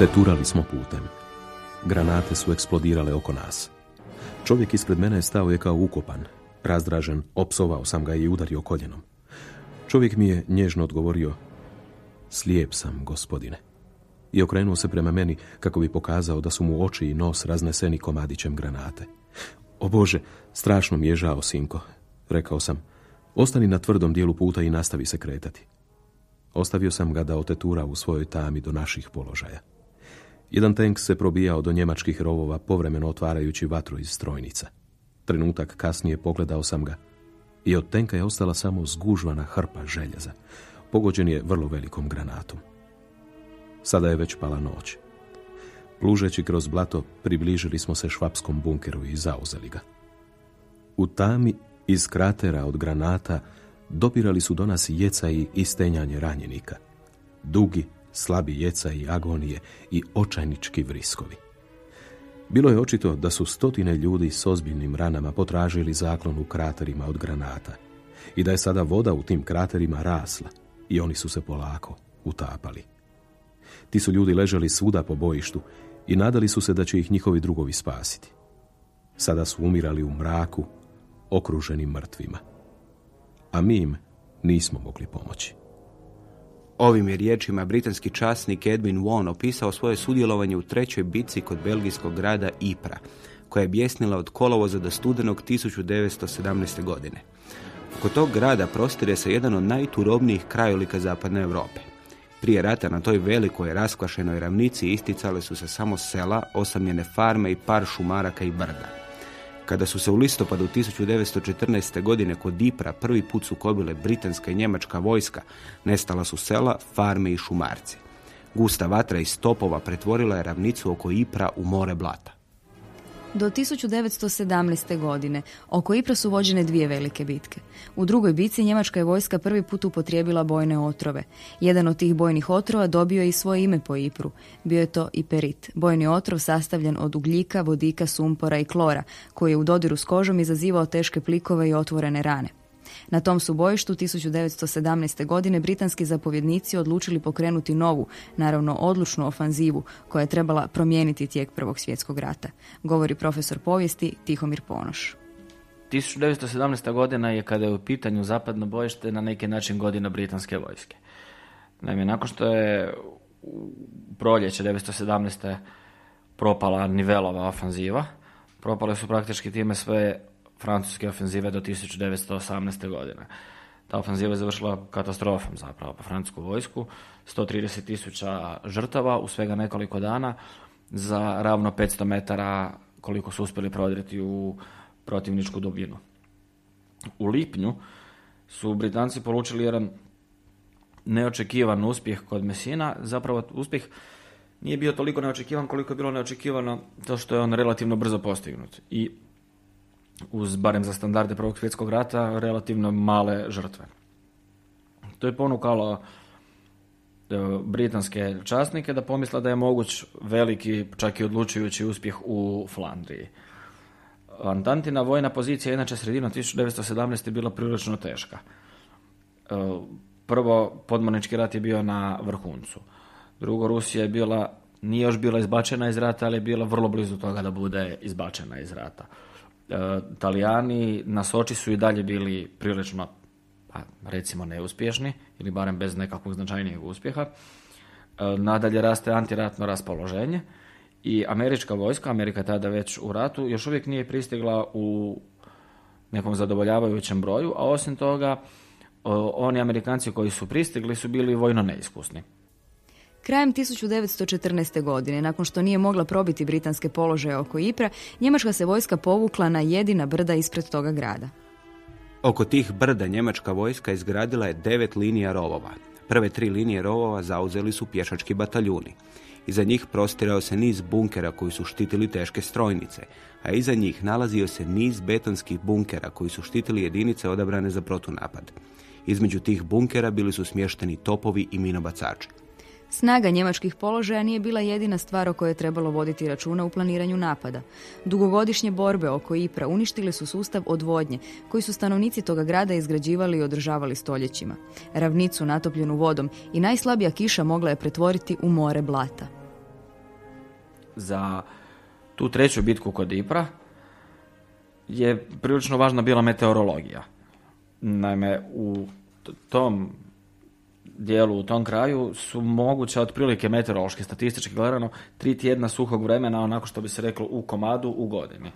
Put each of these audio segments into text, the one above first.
Teturali smo putem. Granate su eksplodirale oko nas. Čovjek ispred mene stao je kao ukopan. Razdražen, opsovao sam ga i udario koljenom. Čovjek mi je nježno odgovorio, slijep sam, gospodine. I okrenuo se prema meni kako bi pokazao da su mu oči i nos razneseni komadićem granate. O Bože, strašno mi je žao, sinko, rekao sam. Ostani na tvrdom dijelu puta i nastavi se kretati. Ostavio sam ga da otetura u svojoj tami do naših položaja. Jedan tank se probijao do njemačkih rovova, povremeno otvarajući vatru iz strojnica. Trenutak kasnije pogledao sam ga i od tenka je ostala samo zgužvana hrpa željeza. Pogođen je vrlo velikom granatom. Sada je već pala noć. Plužeći kroz blato, približili smo se švapskom bunkeru i zauzeli ga. U tami iz kratera od granata dopirali su do nas jeca i istenjanje ranjenika. Dugi, slabi jeca i agonije i očajnički vriskovi. Bilo je očito da su stotine ljudi s ozbiljnim ranama potražili zaklon u kraterima od granata i da je sada voda u tim kraterima rasla i oni su se polako utapali. Ti su ljudi ležali svuda po bojištu i nadali su se da će ih njihovi drugovi spasiti. Sada su umirali u mraku, okruženi mrtvima. A mi im nismo mogli pomoći. Ovim je riječima britanski časnik Edwin Won opisao svoje sudjelovanje u trećoj bitci kod belgijskog grada Ipra, koja je bjesnila od kolovoza do studenog 1917. godine. Oko tog grada prostire se jedan od najturobnijih krajolika zapadne Europe. Prije rata na toj velikoj raskvašenoj ravnici isticale su se samo sela, osamljene farme i par šumaraka i brda. Kada su se u listopadu 1914. godine kod Dipra prvi put sukobile britanska i njemačka vojska, nestala su sela, farme i šumarci. Gusta vatra iz stopova pretvorila je ravnicu oko Ipra u more blata. Do 1917. godine oko Ipra su vođene dvije velike bitke. U drugoj bitci njemačka je vojska prvi put upotrijebila bojne otrove. Jedan od tih bojnih otrova dobio je i svoje ime po Ipru. Bio je to iperit, bojni otrov sastavljen od ugljika, vodika, sumpora i klora, koji je u dodiru s kožom izazivao teške plikove i otvorene rane. Na tom su bojištu 1917. godine britanski zapovjednici odlučili pokrenuti novu, naravno odlučnu ofanzivu koja je trebala promijeniti tijek Prvog svjetskog rata, govori profesor povijesti Tihomir Ponoš. 1917. godina je kada je u pitanju zapadno bojište na neki način godina britanske vojske. Naime, nakon što je u proljeće 1917. propala nivelova ofanziva, propale su praktički time sve francuske ofenzive do 1918. godine. Ta ofenziva je završila katastrofom zapravo po francusku vojsku, 130 tisuća žrtava u svega nekoliko dana za ravno 500 metara koliko su uspjeli prodreti u protivničku dubinu. U lipnju su Britanci polučili jedan neočekivan uspjeh kod Mesina, zapravo uspjeh nije bio toliko neočekivan koliko je bilo neočekivano to što je on relativno brzo postignut. I uz barem za standarde Prvog svjetskog rata relativno male žrtve. To je ponukalo e, britanske časnike da pomisle da je moguć veliki, čak i odlučujući uspjeh u Flandriji. Antantina vojna pozicija inače sredinom 1917. bila prilično teška. E, prvo, podmornički rat je bio na vrhuncu. Drugo, Rusija je bila, nije još bila izbačena iz rata, ali je bila vrlo blizu toga da bude izbačena iz rata. E, Italijani na Soči su i dalje bili prilično, pa, recimo, neuspješni, ili barem bez nekakvog značajnijeg uspjeha. E, nadalje raste antiratno raspoloženje i američka vojska, Amerika tada već u ratu, još uvijek nije pristigla u nekom zadovoljavajućem broju, a osim toga oni Amerikanci koji su pristigli su bili vojno neiskusni. Krajem 1914. godine, nakon što nije mogla probiti britanske položaje oko Ipra, njemačka se vojska povukla na jedina brda ispred toga grada. Oko tih brda njemačka vojska izgradila je devet linija rovova. Prve tri linije rovova zauzeli su pješački bataljuni. Iza njih prostirao se niz bunkera koji su štitili teške strojnice, a iza njih nalazio se niz betonskih bunkera koji su štitili jedinice odabrane za protunapad. Između tih bunkera bili su smješteni topovi i minobacači. Snaga njemačkih položaja nije bila jedina stvar o kojoj je trebalo voditi računa u planiranju napada. Dugogodišnje borbe oko Ipra uništile su sustav odvodnje, koji su stanovnici toga grada izgrađivali i održavali stoljećima. Ravnicu natopljenu vodom i najslabija kiša mogla je pretvoriti u more blata. Za tu treću bitku kod Ipra je prilično važna bila meteorologija. Naime, u tom dijelu, u tom kraju su moguće otprilike meteorološki, statistički gledano, tri tjedna suhog vremena, onako što bi se reklo u komadu u godini.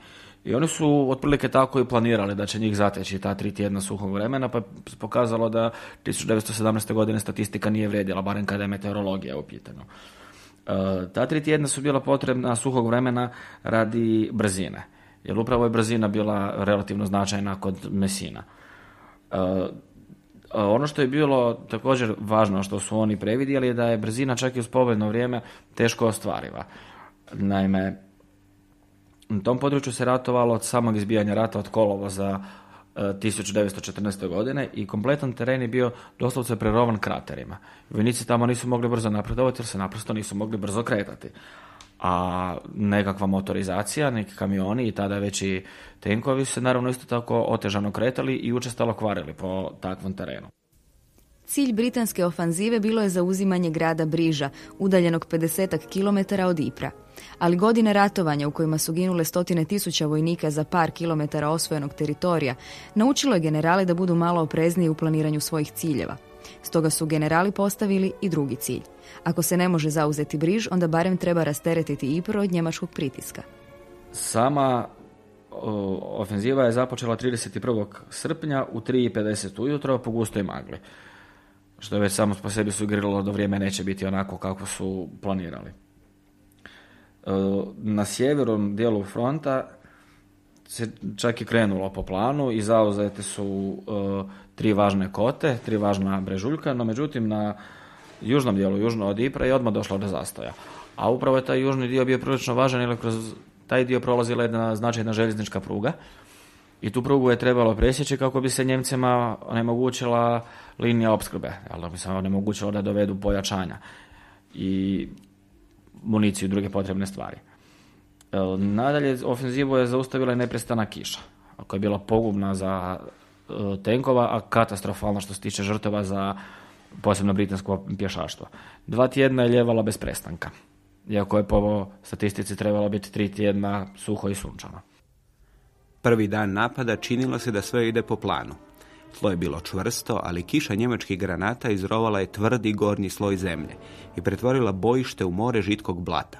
I oni su otprilike tako i planirali da će njih zateći ta tri tjedna suhog vremena, pa je pokazalo da 1917. godine statistika nije vrijedila, barem kada je meteorologija u pitanju. E, ta tri tjedna su bila potrebna suhog vremena radi brzine, jer upravo je brzina bila relativno značajna kod Mesina. E, ono što je bilo također važno što su oni previdjeli je da je brzina čak i uz povoljno vrijeme teško ostvariva. Naime, u tom području se ratovalo od samog izbijanja rata od kolovoza 1914. godine i kompletan teren je bio doslovce prerovan kraterima. Vojnici tamo nisu mogli brzo napredovati jer se naprosto nisu mogli brzo kretati. A nekakva motorizacija, neki kamioni i tada već i tenkovi se naravno isto tako otežano kretali i učestalo kvarili po takvom terenu. Cilj britanske ofanzive bilo je zauzimanje grada Briža, udaljenog 50 km od Ipra. Ali godine ratovanja u kojima su ginule stotine tisuća vojnika za par kilometara osvojenog teritorija, naučilo je generale da budu malo oprezniji u planiranju svojih ciljeva. Stoga su generali postavili i drugi cilj. Ako se ne može zauzeti Briž, onda barem treba rasteretiti Ipro od njemačkog pritiska. Sama ofenziva je započela 31. srpnja u 3.50 ujutro po gustoj magli što je već samo po sebi sugeriralo da vrijeme neće biti onako kako su planirali. E, na sjevernom dijelu fronta se čak i krenulo po planu i zauzete su e, tri važne kote, tri važna brežuljka, no međutim na južnom dijelu, južno od Ipra je odmah došlo do zastoja. A upravo je taj južni dio bio prilično važan jer kroz taj dio prolazila jedna značajna željeznička pruga i tu prugu je trebalo presjeći kako bi se Njemcima onemogućila linija opskrbe, ali bi se onemogućilo da dovedu pojačanja i municiju i druge potrebne stvari. Nadalje, ofenzivu je zaustavila i neprestana kiša, koja je bila pogubna za e, tenkova, a katastrofalno što se tiče žrtava za posebno britansko pješaštvo. Dva tjedna je ljevala bez prestanka, iako je po statistici trebalo biti tri tjedna suho i sunčano. Prvi dan napada činilo se da sve ide po planu. Tlo je bilo čvrsto, ali kiša njemačkih granata izrovala je tvrdi gornji sloj zemlje i pretvorila bojište u more žitkog blata.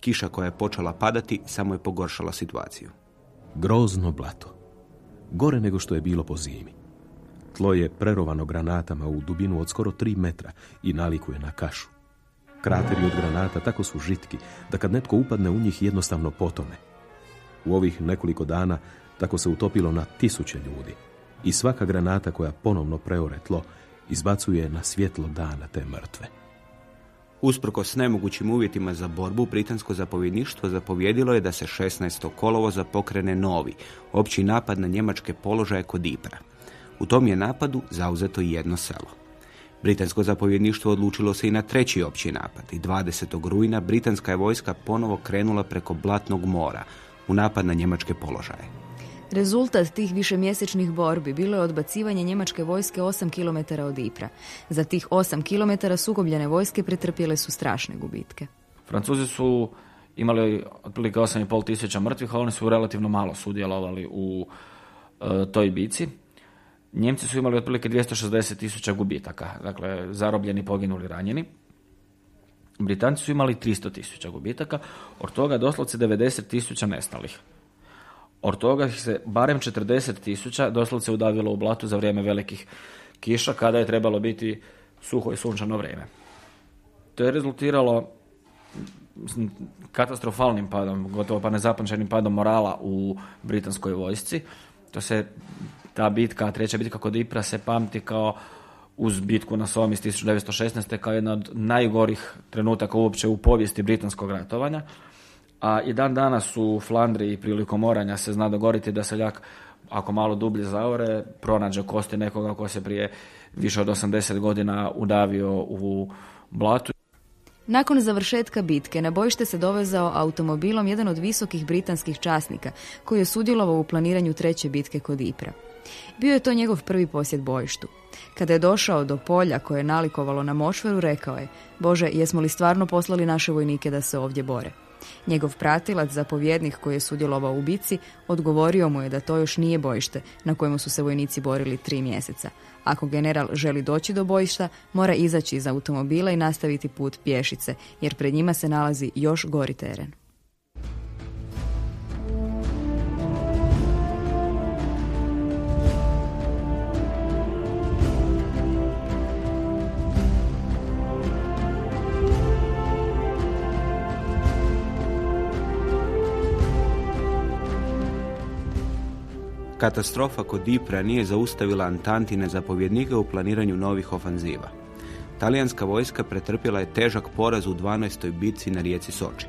Kiša koja je počela padati samo je pogoršala situaciju. Grozno blato. Gore nego što je bilo po zimi. Tlo je prerovano granatama u dubinu od skoro tri metra i nalikuje na kašu. Krateri od granata tako su žitki da kad netko upadne u njih jednostavno potone. U ovih nekoliko dana tako se utopilo na tisuće ljudi i svaka granata koja ponovno preore tlo izbacuje na svjetlo dana te mrtve. Usprkos nemogućim uvjetima za borbu, britansko zapovjedništvo zapovjedilo je da se 16. kolovoza pokrene novi, opći napad na njemačke položaje kod Ipra. U tom je napadu zauzeto i jedno selo. Britansko zapovjedništvo odlučilo se i na treći opći napad i 20. rujna britanska je vojska ponovo krenula preko Blatnog mora u napad na njemačke položaje. Rezultat tih višemjesečnih borbi bilo je odbacivanje njemačke vojske 8 km od Ipra. Za tih 8 km sukobljene vojske pretrpjele su strašne gubitke. Francuzi su imali otprilike 8,5 tisuća mrtvih, a oni su relativno malo sudjelovali u e, toj bici. Njemci su imali otprilike 260 tisuća gubitaka, dakle zarobljeni, poginuli, ranjeni. Britanci su imali 300 tisuća gubitaka, od toga doslovce 90 tisuća nestalih. Od toga se barem 40 tisuća doslovce udavilo u blatu za vrijeme velikih kiša kada je trebalo biti suho i sunčano vrijeme. To je rezultiralo katastrofalnim padom, gotovo pa nezapamćenim padom morala u britanskoj vojsci. To se, ta bitka, treća bitka kod Ipra se pamti kao uz bitku na Somi iz 1916. kao jedna od najgorih trenutaka uopće u povijesti britanskog ratovanja. A i dan danas u Flandriji prilikom oranja se zna dogoriti da seljak ako malo dublje zaore, pronađe kosti nekoga ko se prije više od 80 godina udavio u blatu. Nakon završetka bitke na bojište se dovezao automobilom jedan od visokih britanskih časnika koji je sudjelovao u planiranju treće bitke kod Ipra. Bio je to njegov prvi posjet bojištu. Kada je došao do polja koje je nalikovalo na mošveru, rekao je Bože, jesmo li stvarno poslali naše vojnike da se ovdje bore? Njegov pratilac, zapovjednik koji je sudjelovao u bici, odgovorio mu je da to još nije bojište na kojemu su se vojnici borili tri mjeseca. Ako general želi doći do bojišta, mora izaći iz automobila i nastaviti put pješice, jer pred njima se nalazi još gori teren. Katastrofa kod Ipra nije zaustavila Antantine zapovjednike u planiranju novih ofanziva. Talijanska vojska pretrpjela je težak poraz u 12. bitci na rijeci Soči.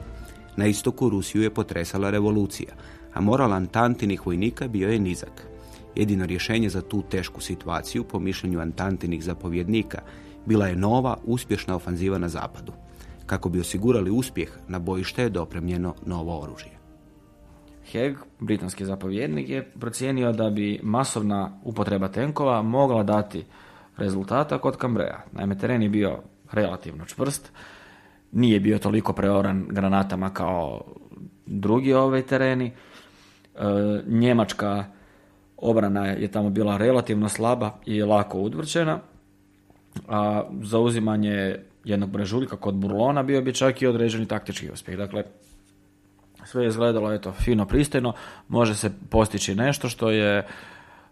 Na istoku Rusiju je potresala revolucija, a moral Antantinih vojnika bio je nizak. Jedino rješenje za tu tešku situaciju, po mišljenju Antantinih zapovjednika, bila je nova, uspješna ofanziva na zapadu. Kako bi osigurali uspjeh, na bojište je dopremljeno novo oružje. Heg, britanski zapovjednik, je procijenio da bi masovna upotreba tenkova mogla dati rezultata kod Kambreja. Naime, teren je bio relativno čvrst, nije bio toliko preoran granatama kao drugi ovaj tereni. E, njemačka obrana je tamo bila relativno slaba i lako udvrčena, a zauzimanje jednog brežuljka kod Burlona bio bi čak i određeni taktički uspjeh. Dakle, sve je izgledalo eto, fino pristojno, može se postići nešto što je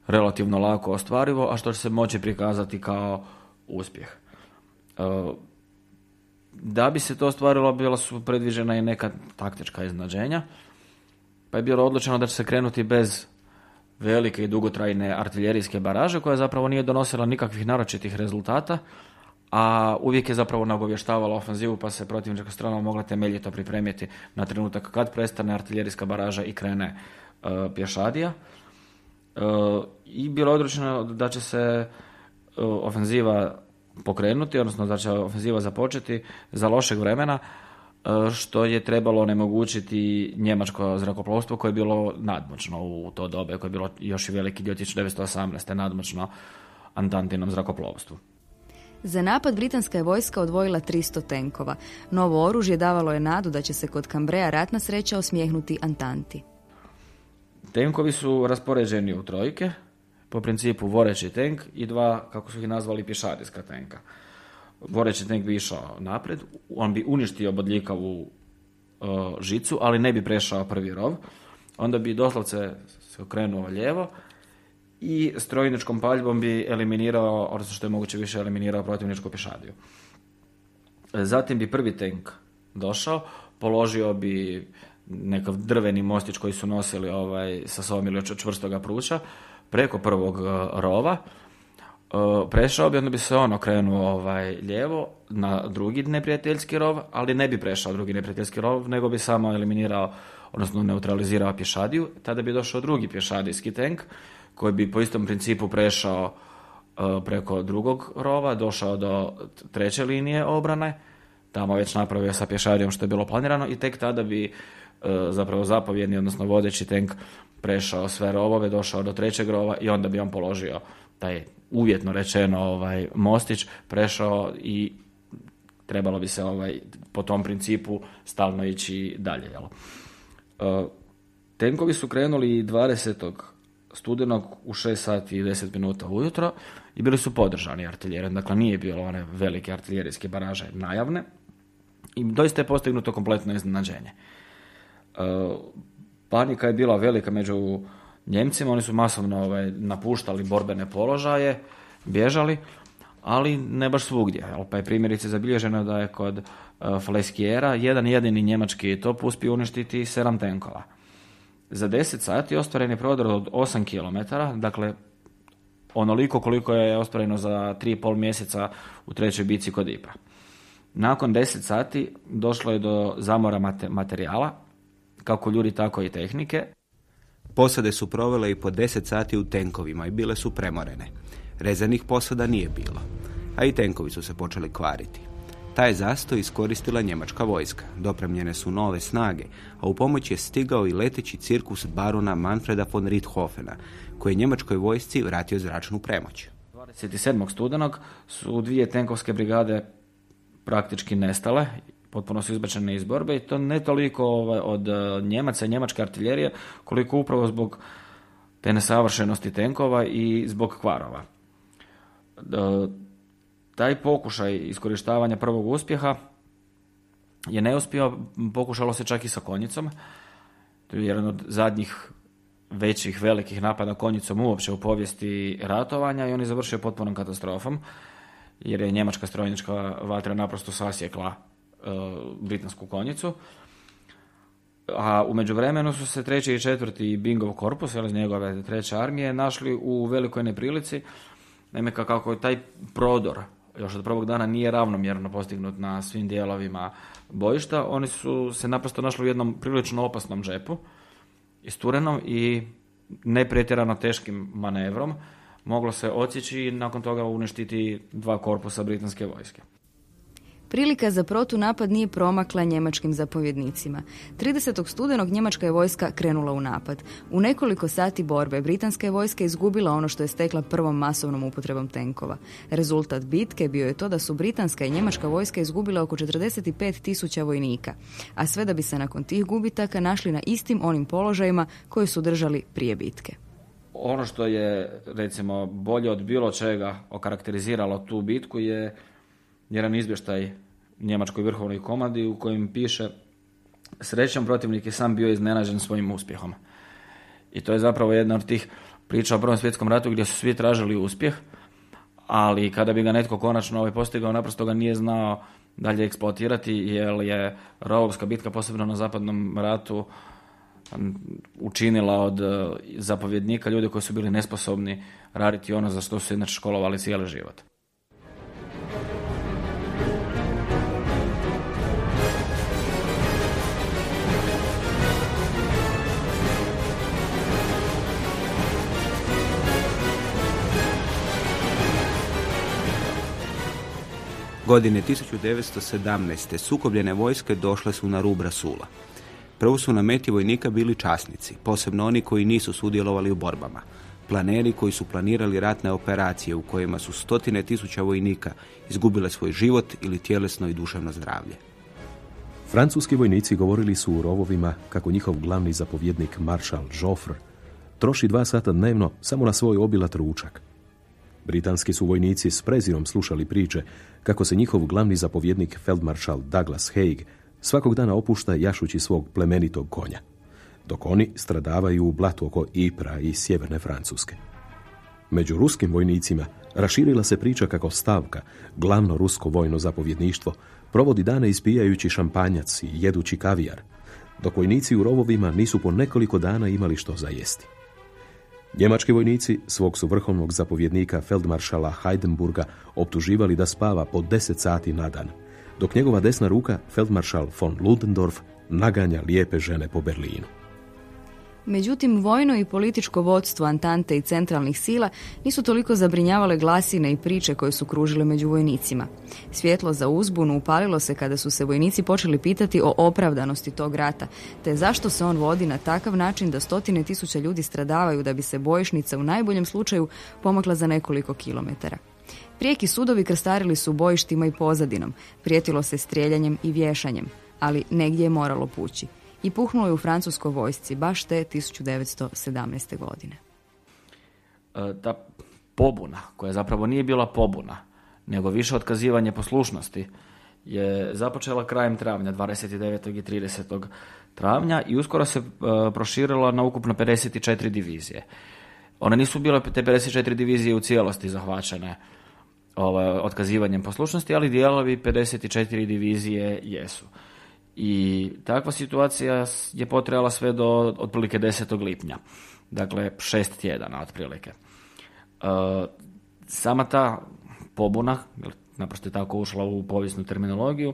relativno lako ostvarivo, a što će se moći prikazati kao uspjeh. E, da bi se to ostvarilo, bila su predviđena i neka taktička iznađenja, pa je bilo odlučeno da će se krenuti bez velike i dugotrajne artiljerijske baraže koja zapravo nije donosila nikakvih naročitih rezultata, a uvijek je zapravo nagovještavala ofenzivu pa se protivnička strana mogla temeljito pripremiti na trenutak kad prestane artiljerijska baraža i krene uh, pješadija. Uh, I bilo je odlučeno da će se uh, ofenziva pokrenuti, odnosno da će ofenziva započeti za lošeg vremena, što je trebalo onemogućiti njemačko zrakoplovstvo koje je bilo nadmoćno u to dobe, koje je bilo još i veliki dio 1918. nadmoćno Antantinom zrakoplovstvu. Za napad britanska je vojska odvojila 300 tenkova. Novo oružje davalo je nadu da će se kod Kambreja ratna sreća osmijehnuti Antanti. Tenkovi su raspoređeni u trojke, po principu voreći tenk i dva, kako su ih nazvali, pješadijska tenka. Voreći tenk bi išao napred, on bi uništio bodljikavu uh, žicu, ali ne bi prešao prvi rov. Onda bi doslovce se okrenuo lijevo, i strojničkom paljbom bi eliminirao, odnosno što je moguće više eliminirao protivničku pješadiju. Zatim bi prvi tank došao, položio bi nekav drveni mostić koji su nosili ovaj, sa sobom ili od čvrstoga pruča preko prvog e, rova, e, prešao bi, onda bi se on okrenuo ovaj, lijevo na drugi neprijateljski rov, ali ne bi prešao drugi neprijateljski rov, nego bi samo eliminirao, odnosno neutralizirao pješadiju. Tada bi došao drugi pješadijski tank, koji bi po istom principu prešao e, preko drugog rova, došao do treće linije obrane, tamo već napravio sa pješarijom što je bilo planirano i tek tada bi zapravo zapovjedni, odnosno vodeći tank prešao sve rovove, došao do trećeg rova i onda bi on položio taj uvjetno rečeno ovaj mostić, prešao i trebalo bi se ovaj po tom principu stalno ići dalje. Jel? E, tenkovi su krenuli 20. studenog u 6 sati i 10 minuta ujutro i bili su podržani artiljerijom. Dakle, nije bilo one velike artiljerijske baraže najavne i doista je postignuto kompletno iznenađenje. E, panika je bila velika među Njemcima, oni su masovno ovaj, napuštali borbene položaje, bježali, ali ne baš svugdje. Pa je primjerice zabilježeno da je kod uh, Fleskijera jedan jedini njemački top uspio uništiti 7 tenkova. Za 10 sati ostvaren je prodor od 8 km, dakle onoliko koliko je ostvareno za 3,5 mjeseca u trećoj bici kod Ipra. Nakon 10 sati došlo je do zamora materijala, kako ljudi tako i tehnike. Posade su provele i po 10 sati u tenkovima i bile su premorene. Rezanih posada nije bilo, a i tenkovi su se počeli kvariti. Taj zastoj iskoristila njemačka vojska. Dopremljene su nove snage, a u pomoć je stigao i leteći cirkus barona Manfreda von Riethofena, koji je njemačkoj vojsci vratio zračnu premoć. 27. studenog su dvije tenkovske brigade praktički nestale, potpuno su izbačene iz borbe i to ne toliko ovaj, od e, Njemaca i njemačke artiljerije, koliko upravo zbog te nesavršenosti tenkova i zbog kvarova taj pokušaj iskorištavanja prvog uspjeha je neuspio, pokušalo se čak i sa konjicom. To je jedan od zadnjih većih, velikih napada konjicom uopće u povijesti ratovanja i on je završio potpunom katastrofom, jer je njemačka strojnička vatra naprosto sasjekla e, britansku konjicu. A u međuvremenu su se treći i četvrti Bingov korpus, ili njegove treće armije, našli u velikoj neprilici, Naime, kako je taj prodor još od prvog dana nije ravnomjerno postignut na svim dijelovima bojišta, oni su se naprosto našli u jednom prilično opasnom džepu, isturenom i nepretjerano teškim manevrom moglo se odsjeći i nakon toga uništiti dva korpusa britanske vojske. Prilika za protunapad nije promakla njemačkim zapovjednicima. 30. studenog njemačka je vojska krenula u napad. U nekoliko sati borbe britanska je vojska izgubila ono što je stekla prvom masovnom upotrebom tenkova. Rezultat bitke bio je to da su britanska i njemačka vojska izgubila oko 45 tisuća vojnika, a sve da bi se nakon tih gubitaka našli na istim onim položajima koji su držali prije bitke. Ono što je recimo bolje od bilo čega okarakteriziralo tu bitku je jedan izvještaj njemačkoj vrhovnoj komandi u kojem piše srećan protivnik je sam bio iznenađen svojim uspjehom. I to je zapravo jedna od tih priča o Prvom svjetskom ratu gdje su svi tražili uspjeh, ali kada bi ga netko konačno ovaj postigao, naprosto ga nije znao dalje eksploatirati, jer je Rovovska bitka, posebno na zapadnom ratu, učinila od e, zapovjednika ljude koji su bili nesposobni raditi ono za što su inače školovali cijeli život. Godine 1917. sukobljene vojske došle su na rub Rasula. Prvo su na meti vojnika bili časnici, posebno oni koji nisu sudjelovali u borbama. Planeri koji su planirali ratne operacije u kojima su stotine tisuća vojnika izgubile svoj život ili tjelesno i duševno zdravlje. Francuski vojnici govorili su u rovovima kako njihov glavni zapovjednik maršal Joffre troši dva sata dnevno samo na svoj obilat ručak. Britanski su vojnici s prezirom slušali priče kako se njihov glavni zapovjednik feldmaršal Douglas Haig svakog dana opušta jašući svog plemenitog konja, dok oni stradavaju u blatu oko Ipra i sjeverne Francuske. Među ruskim vojnicima raširila se priča kako stavka, glavno rusko vojno zapovjedništvo, provodi dane ispijajući šampanjac i jedući kavijar, dok vojnici u rovovima nisu po nekoliko dana imali što za jesti. Njemački vojnici svog su vrhovnog zapovjednika feldmaršala Heidenburga optuživali da spava po 10 sati na dan, dok njegova desna ruka, feldmaršal von Ludendorff, naganja lijepe žene po Berlinu. Međutim, vojno i političko vodstvo Antante i centralnih sila nisu toliko zabrinjavale glasine i priče koje su kružile među vojnicima. Svjetlo za uzbunu upalilo se kada su se vojnici počeli pitati o opravdanosti tog rata, te zašto se on vodi na takav način da stotine tisuća ljudi stradavaju da bi se bojišnica u najboljem slučaju pomakla za nekoliko kilometara. Prijeki sudovi krstarili su bojištima i pozadinom, prijetilo se strijeljanjem i vješanjem, ali negdje je moralo pući i puhnulo je u francuskoj vojsci baš te 1917. godine. E, ta pobuna, koja zapravo nije bila pobuna, nego više otkazivanje poslušnosti, je započela krajem travnja, 29. i 30. travnja i uskoro se e, proširila na ukupno 54 divizije. One nisu bile te 54 divizije u cijelosti zahvaćene ovaj, otkazivanjem poslušnosti, ali dijelovi 54 divizije jesu. I takva situacija je potrajala sve do otprilike 10. lipnja. Dakle, šest tjedana otprilike. E, sama ta pobuna, naprosto je tako ušla u povijesnu terminologiju,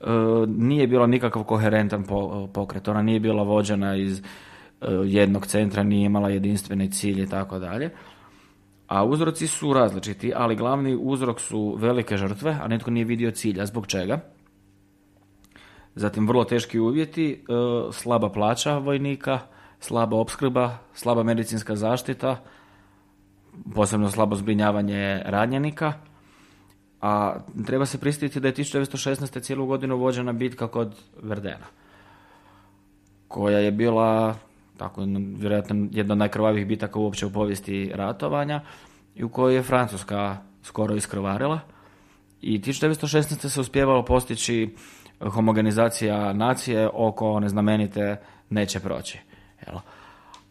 e, nije bila nikakav koherentan pokret. Ona nije bila vođena iz e, jednog centra, nije imala jedinstveni cilj i tako dalje. A uzroci su različiti, ali glavni uzrok su velike žrtve, a netko nije vidio cilja. Zbog čega? Zatim vrlo teški uvjeti, e, slaba plaća vojnika, slaba opskrba, slaba medicinska zaštita, posebno slabo zbrinjavanje ranjenika. A treba se pristiti da je 1916. cijelu godinu vođena bitka kod Verdena, koja je bila tako vjerojatno jedna od najkrvavijih bitaka uopće u povijesti ratovanja i u kojoj je Francuska skoro iskrvarila. I 1916. se uspjevalo postići homogenizacija nacije oko one znamenite neće proći. Jel?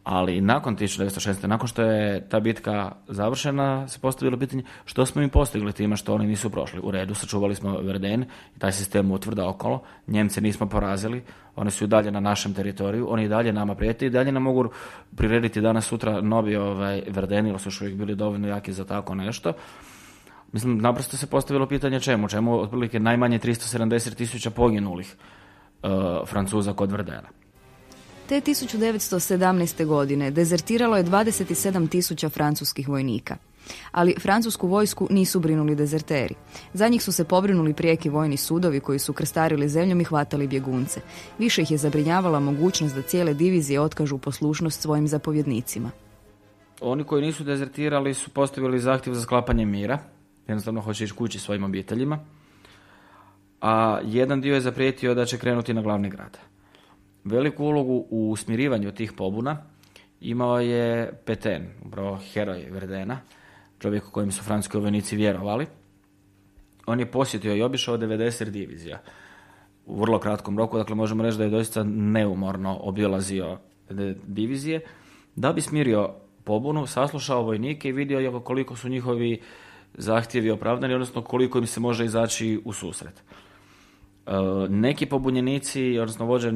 Ali nakon 1916. nakon što je ta bitka završena, se postavilo pitanje što smo mi postigli time što oni nisu prošli. U redu, sačuvali smo Verden taj sistem utvrda okolo. Njemce nismo porazili, oni su i dalje na našem teritoriju, oni i dalje nama prijeti i dalje nam mogu prirediti danas sutra novi ovaj, Verden, ili su još uvijek bili dovoljno jaki za tako nešto. Mislim, naprosto se postavilo pitanje čemu. Čemu otprilike najmanje 370 tisuća poginulih uh, Francuza kod Verdena. Te 1917. godine dezertiralo je 27 tisuća francuskih vojnika. Ali francusku vojsku nisu brinuli dezerteri. Za njih su se pobrinuli prijeki vojni sudovi koji su krstarili zemljom i hvatali bjegunce. Više ih je zabrinjavala mogućnost da cijele divizije otkažu poslušnost svojim zapovjednicima. Oni koji nisu dezertirali su postavili zahtjev za sklapanje mira, jednostavno hoće ići kući svojim obiteljima. A jedan dio je zaprijetio da će krenuti na glavni grad. Veliku ulogu u smirivanju tih pobuna imao je Peten, upravo heroj Verdena, čovjek u kojem su francuski vojnici vjerovali. On je posjetio i obišao 90 divizija u vrlo kratkom roku, dakle možemo reći da je doista neumorno obilazio divizije, da bi smirio pobunu, saslušao vojnike i vidio koliko su njihovi zahtjevi opravdani, odnosno koliko im se može izaći u susret. E, neki pobunjenici, odnosno vođe, e,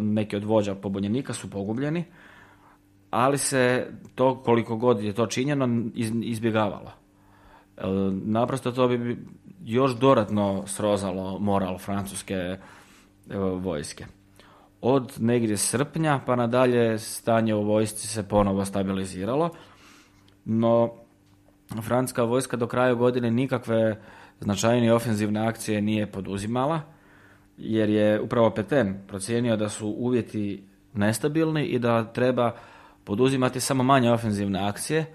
neki, od vođa pobunjenika su pogubljeni, ali se to koliko god je to činjeno izbjegavalo. E, naprosto to bi još dodatno srozalo moral francuske vojske. Od negdje srpnja pa nadalje stanje u vojsci se ponovo stabiliziralo, no francuska vojska do kraja godine nikakve značajnije ofenzivne akcije nije poduzimala, jer je upravo Peten procijenio da su uvjeti nestabilni i da treba poduzimati samo manje ofenzivne akcije,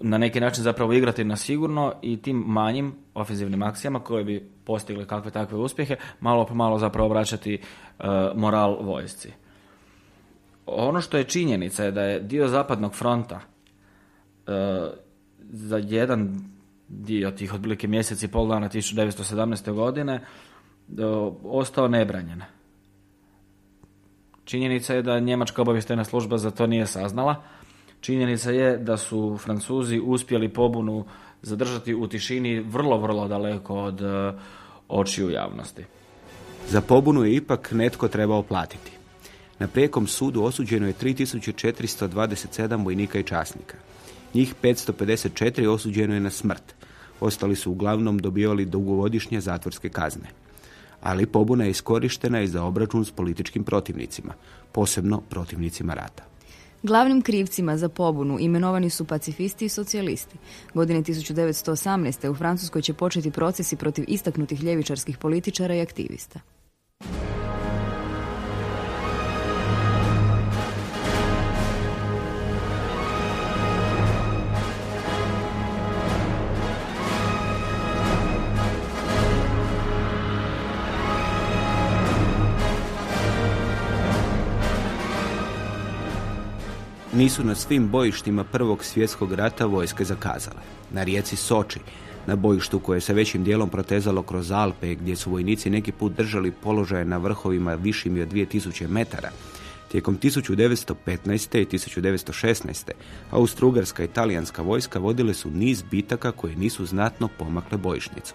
na neki način zapravo igrati na sigurno i tim manjim ofenzivnim akcijama koje bi postigli kakve takve uspjehe, malo po malo zapravo vraćati e, moral vojsci. Ono što je činjenica je da je dio zapadnog fronta e, za jedan dio tih otprilike mjesec i pol dana 1917. godine ostao nebranjen. Činjenica je da njemačka obavještajna služba za to nije saznala. Činjenica je da su Francuzi uspjeli pobunu zadržati u tišini vrlo, vrlo daleko od e, očiju javnosti. Za pobunu je ipak netko trebao platiti. Na prijekom sudu osuđeno je 3427 vojnika i časnika. Njih 554 osuđeno je na smrt. Ostali su uglavnom dobivali dugogodišnje zatvorske kazne. Ali pobuna je iskorištena i za obračun s političkim protivnicima, posebno protivnicima rata. Glavnim krivcima za pobunu imenovani su pacifisti i socijalisti. Godine 1918. u Francuskoj će početi procesi protiv istaknutih ljevičarskih političara i aktivista. Nisu na svim bojištima Prvog svjetskog rata vojske zakazale. Na rijeci Soči, na bojištu koje se većim dijelom protezalo kroz Alpe, gdje su vojnici neki put držali položaje na vrhovima višim od 2000 metara, Tijekom 1915. i 1916. Austro-Ugarska i talijanska vojska vodile su niz bitaka koje nisu znatno pomakle bojišnicu.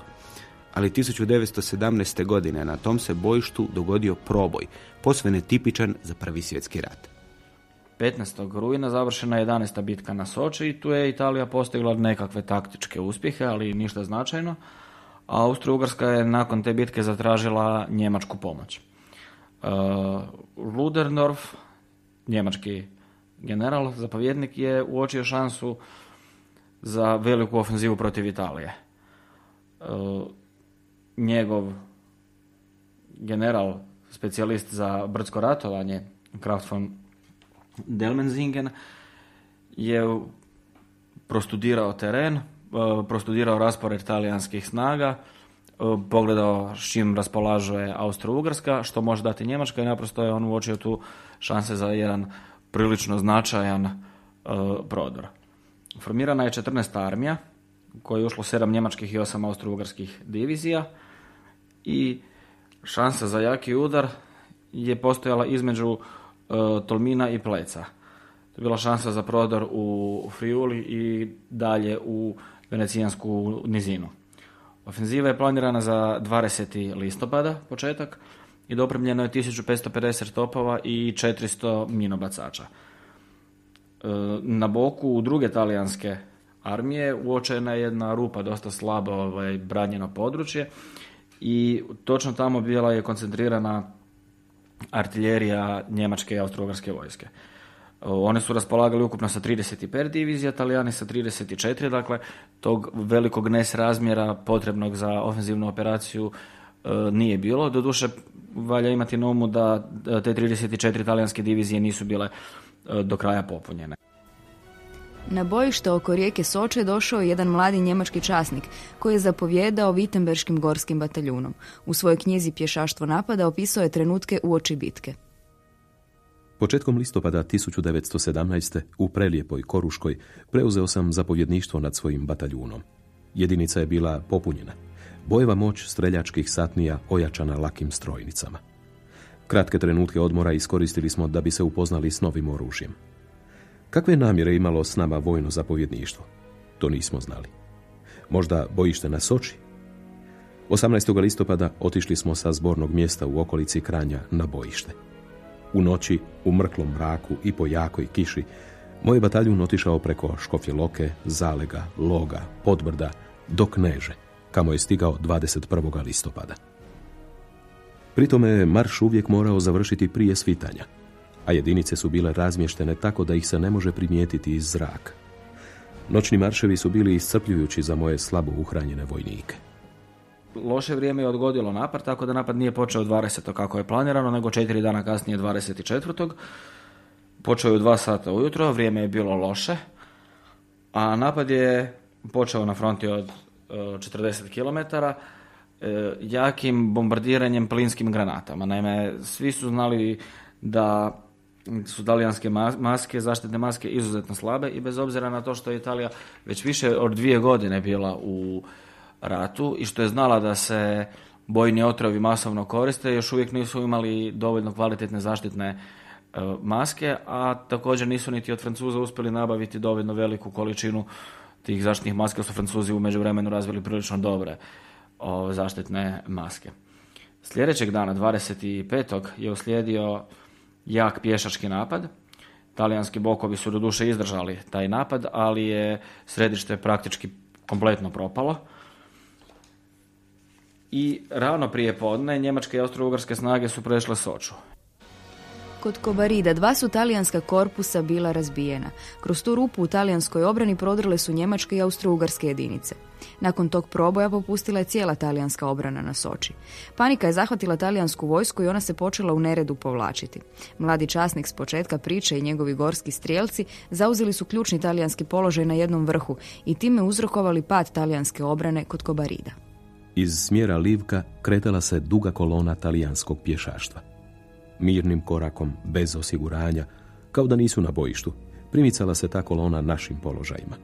Ali 1917. godine na tom se bojištu dogodio proboj, posve netipičan za Prvi svjetski rat. 15. rujna završena je 11. bitka na Soči i tu je Italija postigla nekakve taktičke uspjehe, ali ništa značajno. A Austro-Ugarska je nakon te bitke zatražila njemačku pomoć. Uh, Ludendorff, njemački general, zapovjednik, je uočio šansu za veliku ofenzivu protiv Italije. Uh, njegov general, specijalist za brdsko ratovanje, Kraft von Delmenzingen je prostudirao teren, e, prostudirao raspored talijanskih snaga, e, pogledao s čim raspolažuje Austro-Ugrska, što može dati Njemačka i naprosto je on uočio tu šanse za jedan prilično značajan e, prodor. Formirana je 14. armija, koja je ušlo 7 njemačkih i 8 austro-ugarskih divizija i šansa za jaki udar je postojala između Tolmina i Pleca. To je bila šansa za prodor u Friuli i dalje u venecijansku nizinu. Ofenziva je planirana za 20. listopada, početak, i dopremljeno je 1550 topova i 400 minobacača. E, na boku druge talijanske armije uočena je jedna rupa, dosta slabo ovaj, branjeno područje i točno tamo bila je koncentrirana artiljerija njemačke i austro vojske. One su raspolagali ukupno sa 35 divizija, Talijani sa 34, dakle tog velikog nesrazmjera potrebnog za ofenzivnu operaciju e, nije bilo. Doduše, valja imati na umu da te 34 talijanske divizije nisu bile e, do kraja popunjene. Na bojište oko rijeke Soče došao je jedan mladi njemački časnik koji je zapovjedao Wittenberškim gorskim bataljunom. U svojoj knjizi Pješaštvo napada opisao je trenutke uoči bitke. Početkom listopada 1917. u Prelijepoj Koruškoj preuzeo sam zapovjedništvo nad svojim bataljunom. Jedinica je bila popunjena. Bojeva moć streljačkih satnija ojačana lakim strojnicama. Kratke trenutke odmora iskoristili smo da bi se upoznali s novim oružjem. Kakve namjere imalo s nama vojno zapovjedništvo? To nismo znali. Možda bojište na Soči? 18. listopada otišli smo sa zbornog mjesta u okolici Kranja na bojište. U noći, u mrklom mraku i po jakoj kiši, moj bataljun otišao preko Škofje Loke, Zalega, Loga, Podbrda, do Kneže, kamo je stigao 21. listopada. Pritome je marš uvijek morao završiti prije svitanja – a jedinice su bile razmještene tako da ih se ne može primijetiti iz zraka. Noćni marševi su bili iscrpljujući za moje slabo uhranjene vojnike. Loše vrijeme je odgodilo napad, tako da napad nije počeo 20. kako je planirano, nego četiri dana kasnije 24. Počeo je u dva sata ujutro, vrijeme je bilo loše, a napad je počeo na fronti od 40 e, km, e, jakim bombardiranjem plinskim granatama. Naime, svi su znali da su talijanske maske, zaštitne maske izuzetno slabe i bez obzira na to što je Italija već više od dvije godine bila u ratu i što je znala da se bojni otrovi masovno koriste, još uvijek nisu imali dovoljno kvalitetne zaštitne e, maske, a također nisu niti od Francuza uspjeli nabaviti dovoljno veliku količinu tih zaštitnih maske, su Francuzi u međuvremenu razvili prilično dobre zaštitne maske. Sljedećeg dana, 25. je uslijedio jak pješački napad. Talijanski bokovi su doduše izdržali taj napad, ali je središte praktički kompletno propalo. I ravno prije podne njemačke i austro-ugarske snage su prešle Soču. Kod Kobarida dva su talijanska korpusa bila razbijena. Kroz tu rupu u talijanskoj obrani prodrle su njemačke i austro-ugarske jedinice. Nakon tog proboja popustila je cijela talijanska obrana na Soči. Panika je zahvatila talijansku vojsku i ona se počela u neredu povlačiti. Mladi časnik s početka priče i njegovi gorski strijelci zauzeli su ključni talijanski položaj na jednom vrhu i time uzrokovali pad talijanske obrane kod Kobarida. Iz smjera Livka kretala se duga kolona talijanskog pješaštva. Mirnim korakom, bez osiguranja, kao da nisu na bojištu, primicala se ta kolona našim položajima.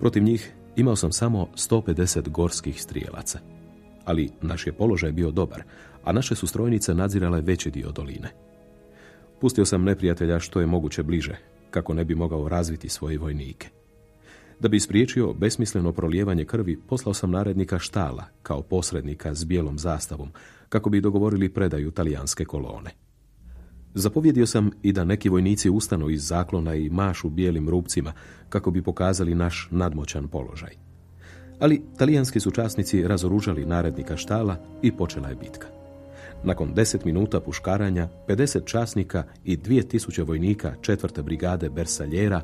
Protiv njih imao sam samo 150 gorskih strijelaca. Ali naš je položaj bio dobar, a naše su strojnice nadzirale veći dio doline. Pustio sam neprijatelja što je moguće bliže, kako ne bi mogao razviti svoje vojnike. Da bi spriječio besmisleno prolijevanje krvi, poslao sam narednika Štala kao posrednika s bijelom zastavom, kako bi dogovorili predaju talijanske kolone. Zapovjedio sam i da neki vojnici ustanu iz zaklona i mašu bijelim rupcima, kako bi pokazali naš nadmoćan položaj. Ali talijanski su časnici razoružali narednika Štala i počela je bitka. Nakon deset minuta puškaranja, 50 časnika i 2000 vojnika četvrte brigade Bersaljera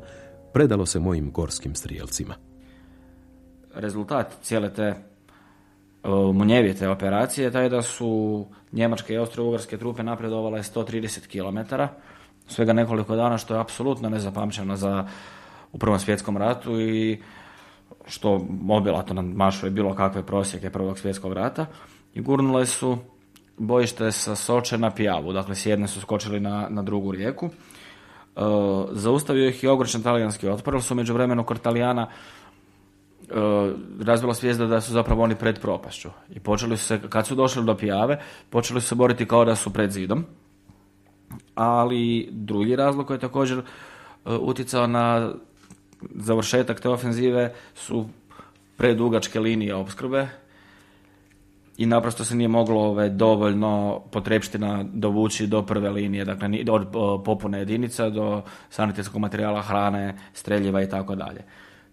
predalo se mojim gorskim strijelcima. Rezultat cijele te munjevite operacije je taj da su njemačke i austro-ugarske trupe napredovale 130 km, svega nekoliko dana što je apsolutno nezapamćeno za u Prvom svjetskom ratu i što obilato nadmašuje bilo kakve prosjeke Prvog svjetskog rata i gurnule su bojište sa Soče na Pijavu, dakle s jedne su skočili na, na drugu rijeku. E, zaustavio ih i ogročan talijanski otpor, ali su među vremenu kod Talijana razvila svijest da su zapravo oni pred propašću. I počeli su se, kad su došli do Pijave, počeli su se boriti kao da su pred zidom. Ali drugi razlog koji je također uh, utjecao na završetak te ofenzive su predugačke linije opskrbe i naprosto se nije moglo ove, dovoljno potrepština dovući do prve linije, dakle od popune jedinica do sanitetskog materijala, hrane, streljiva i tako dalje.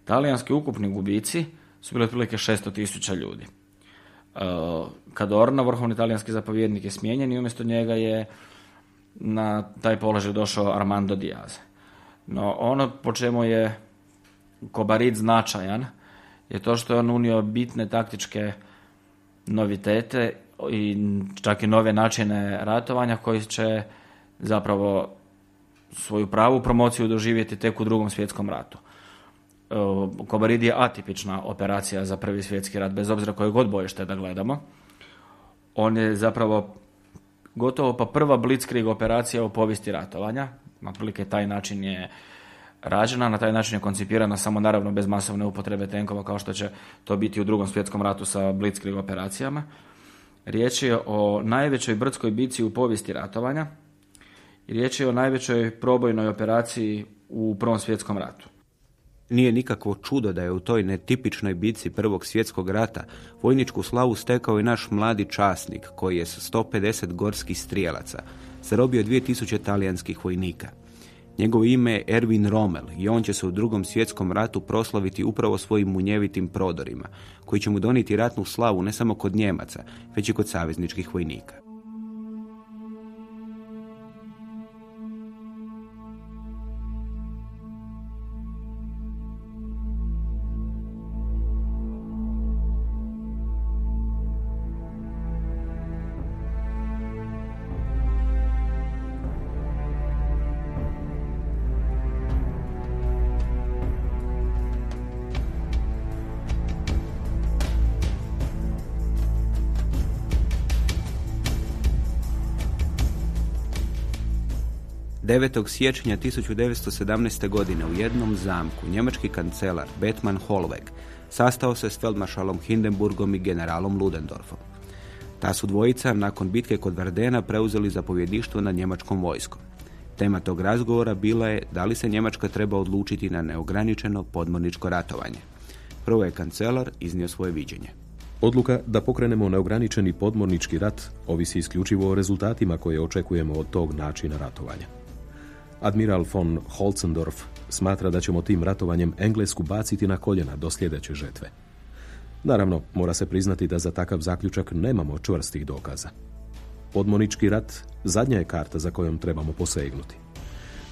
Talijanski ukupni gubici su bili otprilike 600 tisuća ljudi. Kadorna, vrhovni talijanski zapovjednik je smijenjen i umjesto njega je na taj položaj došao Armando Diaz. No ono po čemu je Kobarid značajan je to što je on unio bitne taktičke novitete i čak i nove načine ratovanja koji će zapravo svoju pravu promociju doživjeti tek u drugom svjetskom ratu. E, Kobarid je atipična operacija za prvi svjetski rat, bez obzira koje god bojište da gledamo. On je zapravo gotovo pa prva blitzkrieg operacija u povijesti ratovanja. Na prilike taj način je rađena, na taj način je koncipirana samo naravno bez masovne upotrebe tenkova kao što će to biti u drugom svjetskom ratu sa blitzkrieg operacijama. Riječ je o najvećoj brdskoj bici u povijesti ratovanja riječ je o najvećoj probojnoj operaciji u Prvom svjetskom ratu. Nije nikakvo čudo da je u toj netipičnoj bici Prvog svjetskog rata vojničku slavu stekao i naš mladi časnik koji je s 150 gorskih strijelaca zarobio 2000 talijanskih vojnika. Njegovo ime je Erwin Rommel i on će se u drugom svjetskom ratu proslaviti upravo svojim munjevitim prodorima, koji će mu doniti ratnu slavu ne samo kod Njemaca, već i kod savezničkih vojnika. 9. siječnja 1917. godine u jednom zamku njemački kancelar Betman Holweg sastao se s feldmaršalom Hindenburgom i generalom Ludendorfom. Ta su dvojica nakon bitke kod Verdena preuzeli zapovjedništvo nad njemačkom vojskom. Tema tog razgovora bila je da li se Njemačka treba odlučiti na neograničeno podmorničko ratovanje. Prvo je kancelar iznio svoje viđenje. Odluka da pokrenemo neograničeni podmornički rat ovisi isključivo o rezultatima koje očekujemo od tog načina ratovanja. Admiral von Holzendorf smatra da ćemo tim ratovanjem Englesku baciti na koljena do sljedeće žetve. Naravno, mora se priznati da za takav zaključak nemamo čvrstih dokaza. Podmonički rat zadnja je karta za kojom trebamo posegnuti.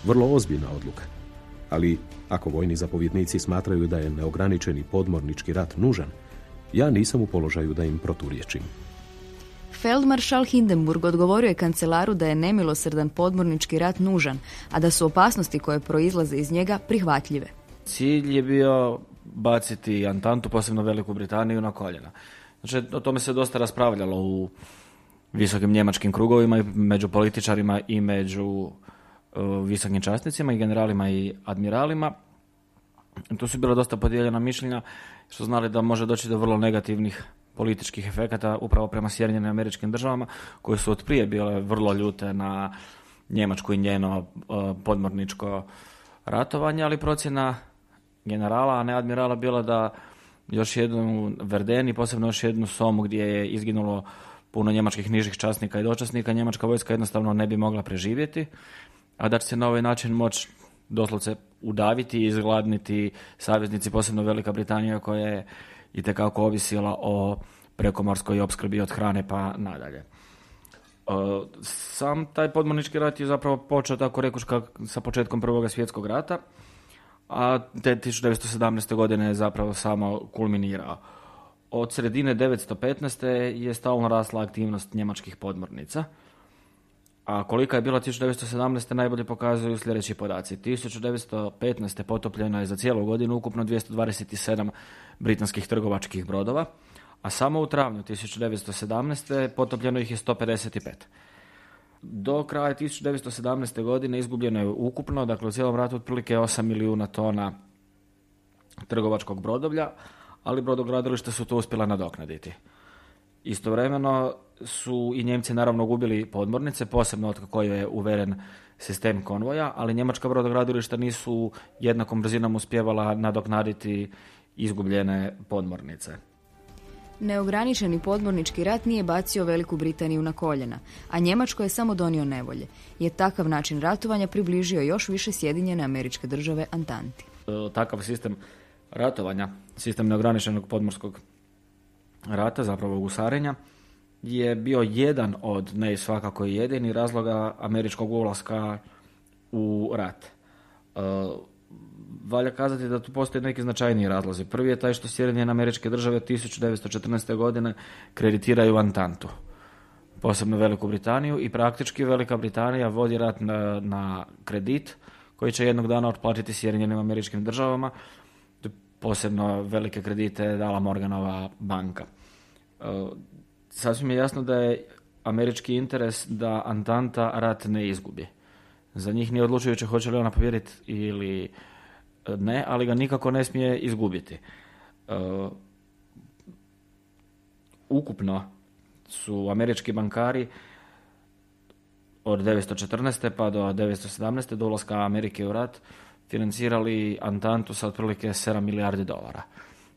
Vrlo ozbiljna odluka. Ali ako vojni zapovjednici smatraju da je neograničeni podmornički rat nužan, ja nisam u položaju da im proturječim. Feldmaršal Hindenburg odgovorio je kancelaru da je nemilosrdan podmornički rat nužan, a da su opasnosti koje proizlaze iz njega prihvatljive. Cilj je bio baciti Antantu, posebno Veliku Britaniju, na koljena. Znači, o tome se dosta raspravljalo u visokim njemačkim krugovima i među političarima i među e, visokim časnicima i generalima i admiralima. Tu su bila dosta podijeljena mišljenja, što znali da može doći do vrlo negativnih političkih efekata upravo prema Sjedinjenim američkim državama, koje su od prije bile vrlo ljute na Njemačko i njeno e, podmorničko ratovanje, ali procjena generala, a ne admirala bila da još jednu Verdeni, posebno još jednu Somu gdje je izginulo puno njemačkih nižih časnika i dočasnika, njemačka vojska jednostavno ne bi mogla preživjeti, a da će se na ovaj način moći doslovce udaviti i izgladniti saveznici, posebno Velika Britanija koja je itekako ovisila o prekomorskoj opskrbi od hrane pa nadalje. E, sam taj podmornički rat je zapravo počeo tako rekuš sa početkom Prvog svjetskog rata, a te 1917. godine je zapravo samo kulminirao. Od sredine 1915. je stalno rasla aktivnost njemačkih podmornica, a kolika je bila 1917. najbolje pokazuju sljedeći podaci. 1915. potopljeno je za cijelu godinu ukupno 227 britanskih trgovačkih brodova, a samo u travnju 1917. potopljeno ih je 155. Do kraja 1917. godine izgubljeno je ukupno, dakle u cijelom ratu otprilike 8 milijuna tona trgovačkog brodovlja, ali brodogradilišta su to uspjela nadoknaditi. Istovremeno su i Njemci naravno gubili podmornice, posebno od kako je uveren sistem konvoja, ali njemačka brodogradilišta nisu jednakom brzinom uspjevala nadoknaditi izgubljene podmornice. Neograničeni podmornički rat nije bacio Veliku Britaniju na koljena, a Njemačko je samo donio nevolje. Je takav način ratovanja približio još više Sjedinjene američke države Antanti. E, takav sistem ratovanja, sistem neograničenog podmorskog rata, zapravo gusarenja, je bio jedan od, ne svakako jedini, razloga američkog ulaska u rat. E, valja kazati da tu postoje neki značajniji razlozi. Prvi je taj što Sjedinjene američke države 1914. godine kreditiraju Antantu, posebno Veliku Britaniju i praktički Velika Britanija vodi rat na, na kredit koji će jednog dana otplatiti Sjedinjenim američkim državama, posebno velike kredite dala Morganova banka. E, sasvim je jasno da je američki interes da Antanta rat ne izgubi. Za njih nije odlučujuće hoće li ona povjeriti ili ne, ali ga nikako ne smije izgubiti. E, ukupno su američki bankari od 1914. pa do 1917. do ulaska Amerike u rat financirali Antantu sa otprilike 7 milijardi dolara.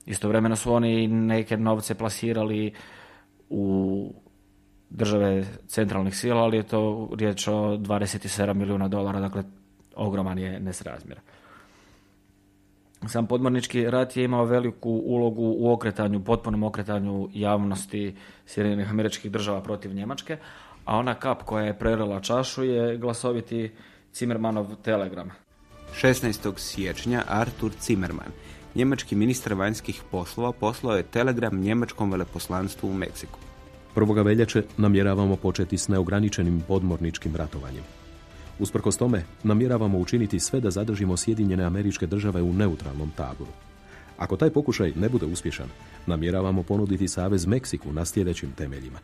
Istovremeno su oni neke novce plasirali u države centralnih sila, ali je to riječ o 27 milijuna dolara, dakle ogroman je nesrazmjer. Sam podmornički rat je imao veliku ulogu u okretanju, potpunom okretanju javnosti Sjedinjenih američkih država protiv Njemačke, a ona kap koja je prerala čašu je glasoviti Zimmermanov telegram. 16. siječnja Artur Zimmerman, njemački ministar vanjskih poslova, poslao je telegram njemačkom veleposlanstvu u Meksiku. Prvoga veljače namjeravamo početi s neograničenim podmorničkim ratovanjem. Usprkos tome, namjeravamo učiniti sve da zadržimo Sjedinjene američke države u neutralnom taboru. Ako taj pokušaj ne bude uspješan, namjeravamo ponuditi savez Meksiku na sljedećim temeljima.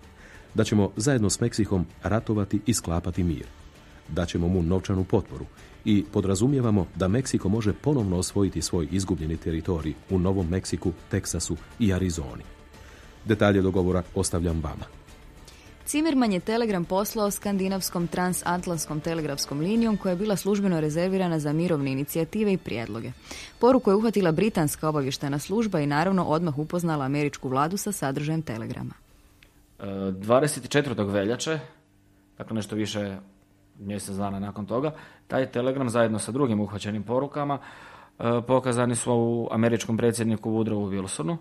Da ćemo zajedno s Meksikom ratovati i sklapati mir. Da ćemo mu novčanu potporu i podrazumijevamo da Meksiko može ponovno osvojiti svoj izgubljeni teritorij u Novom Meksiku, Teksasu i Arizoni. Detalje dogovora ostavljam vama. Cimerman je telegram poslao skandinavskom transatlantskom telegrafskom linijom koja je bila službeno rezervirana za mirovne inicijative i prijedloge. Poruku je uhvatila britanska obavještena služba i naravno odmah upoznala američku vladu sa sadržajem telegrama. 24. E, veljače, dakle nešto više mjesec dana nakon toga, taj telegram zajedno sa drugim uhvaćenim porukama e, pokazani su u američkom predsjedniku Woodrowu Wilsonu,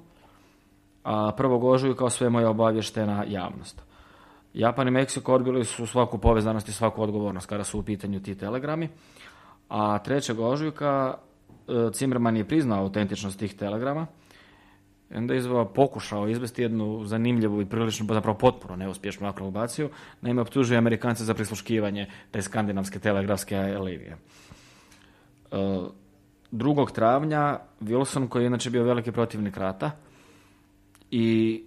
a prvog ožujka sve moja obavještena javnost. Japan i Meksiko odbili su svaku povezanost i svaku odgovornost kada su u pitanju ti telegrami. A 3. ožujka e, Zimmerman je priznao autentičnost tih telegrama onda je pokušao izvesti jednu zanimljivu i prilično, zapravo potpuno neuspješnu akrobaciju. Naime, optužuje Amerikance za prisluškivanje te skandinavske telegrafske linije. 2. E, travnja Wilson, koji je inače bio veliki protivnik rata i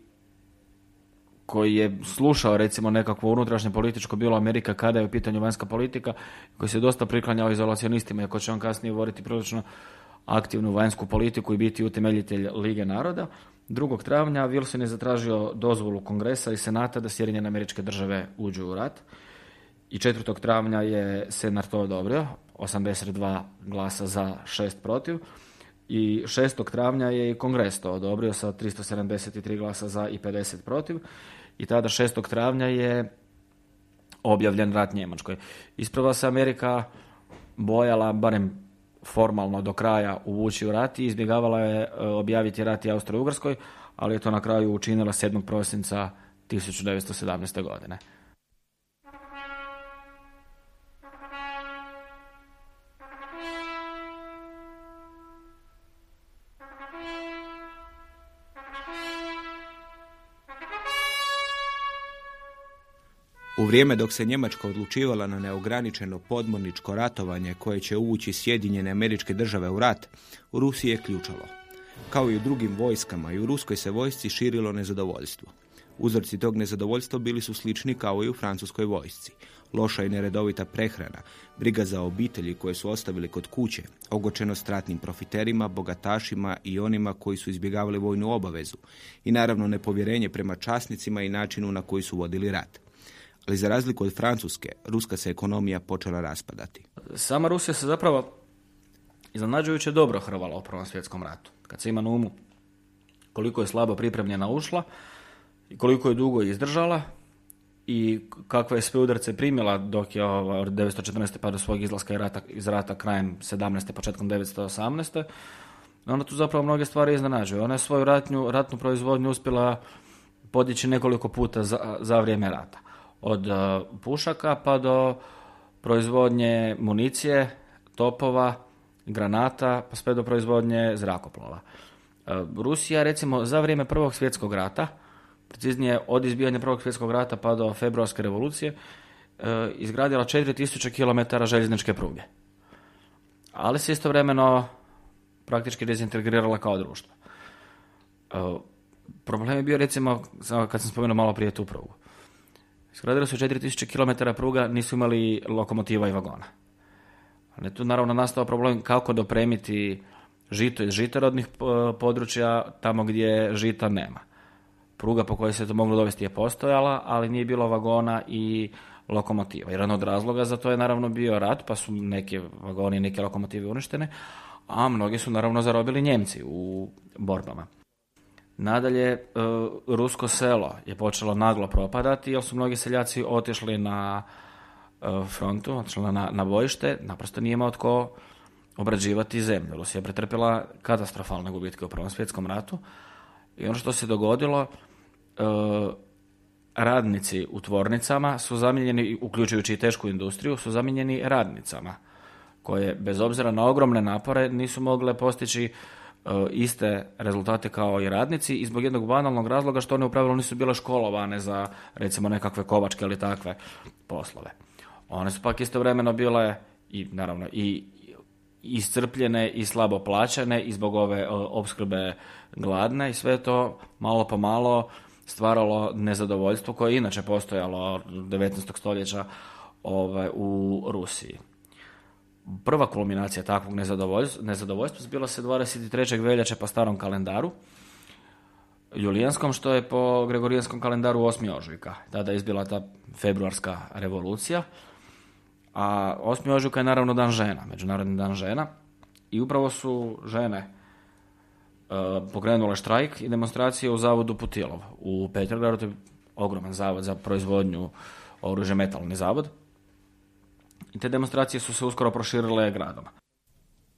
koji je slušao recimo nekakvo unutrašnje političko bilo Amerika kada je u pitanju vanjska politika, koji se dosta priklanjao izolacionistima, iako će on kasnije voditi prilično aktivnu vanjsku politiku i biti utemeljitelj Lige naroda. 2. travnja Wilson je zatražio dozvolu kongresa i senata da Sjedinjene američke države uđu u rat. I 4. travnja je senat to odobrio, 82 glasa za, 6 protiv. I 6. travnja je i kongres to odobrio sa 373 glasa za i 50 protiv. I tada 6. travnja je objavljen rat Njemačkoj. Isprava se Amerika bojala, barem formalno do kraja uvući u rat i izbjegavala je e, objaviti rat i Austro-Ugrskoj, ali je to na kraju učinila 7. prosinca 1917. godine. U vrijeme dok se Njemačka odlučivala na neograničeno podmorničko ratovanje koje će uvući Sjedinjene američke države u rat, u Rusiji je ključalo. Kao i u drugim vojskama i u ruskoj se vojsci širilo nezadovoljstvo. Uzorci tog nezadovoljstva bili su slični kao i u francuskoj vojsci. Loša i neredovita prehrana, briga za obitelji koje su ostavili kod kuće, ogočeno stratnim profiterima, bogatašima i onima koji su izbjegavali vojnu obavezu i naravno nepovjerenje prema časnicima i načinu na koji su vodili rat ali za razliku od Francuske, ruska se ekonomija počela raspadati. Sama Rusija se zapravo iznenađujuće dobro hrvala u Prvom svjetskom ratu. Kad se ima na umu koliko je slabo pripremljena ušla i koliko je dugo izdržala i kakve je sve udarce primjela dok je od 1914. pa do svog izlaska iz rata krajem 17. početkom 1918. Ona tu zapravo mnoge stvari iznenađuje. Ona je svoju ratnju, ratnu proizvodnju uspjela podići nekoliko puta za, za vrijeme rata od e, pušaka pa do proizvodnje municije, topova, granata, pa sve do proizvodnje zrakoplova. E, Rusija, recimo, za vrijeme Prvog svjetskog rata, preciznije od izbijanja Prvog svjetskog rata pa do februarske revolucije, e, izgradila 4000 km željezničke pruge. Ali se istovremeno praktički dezintegrirala kao društvo. Problem je bio, recimo, kad sam spomenuo malo prije tu prugu. Skradili su 4000 km pruga, nisu imali lokomotiva i vagona. Ali tu naravno nastao problem kako dopremiti žito iz žitorodnih područja tamo gdje žita nema. Pruga po kojoj se to moglo dovesti je postojala, ali nije bilo vagona i lokomotiva. Jedan od razloga za to je naravno bio rat, pa su neke vagoni i neke lokomotive uništene, a mnogi su naravno zarobili Njemci u borbama. Nadalje, e, rusko selo je počelo naglo propadati jer su mnogi seljaci otišli na e, frontu, otišli na, na bojište, naprosto nije imao tko obrađivati zemlju. Rusija je pretrpjela katastrofalne gubitke u Prvom svjetskom ratu i ono što se dogodilo, e, radnici u tvornicama su zamijenjeni, uključujući i tešku industriju, su zamijenjeni radnicama koje bez obzira na ogromne napore nisu mogle postići iste rezultate kao i radnici i zbog jednog banalnog razloga što one u pravilu nisu bile školovane za recimo nekakve kovačke ili takve poslove. One su pak istovremeno bile i naravno i iscrpljene i slabo plaćene i zbog ove opskrbe gladne i sve to malo po malo stvaralo nezadovoljstvo koje je inače postojalo 19. stoljeća ovaj, u Rusiji prva kulminacija takvog nezadovoljstva, nezadovoljstva zbila se 23. veljače po starom kalendaru, julijanskom, što je po gregorijanskom kalendaru 8. ožujka. Tada je izbila ta februarska revolucija. A 8. ožujka je naravno dan žena, međunarodni dan žena. I upravo su žene e, pokrenule štrajk i demonstracije u zavodu Putilov u Petrogradu, to je ogroman zavod za proizvodnju oružja metalni zavod i te demonstracije su se uskoro proširile gradom.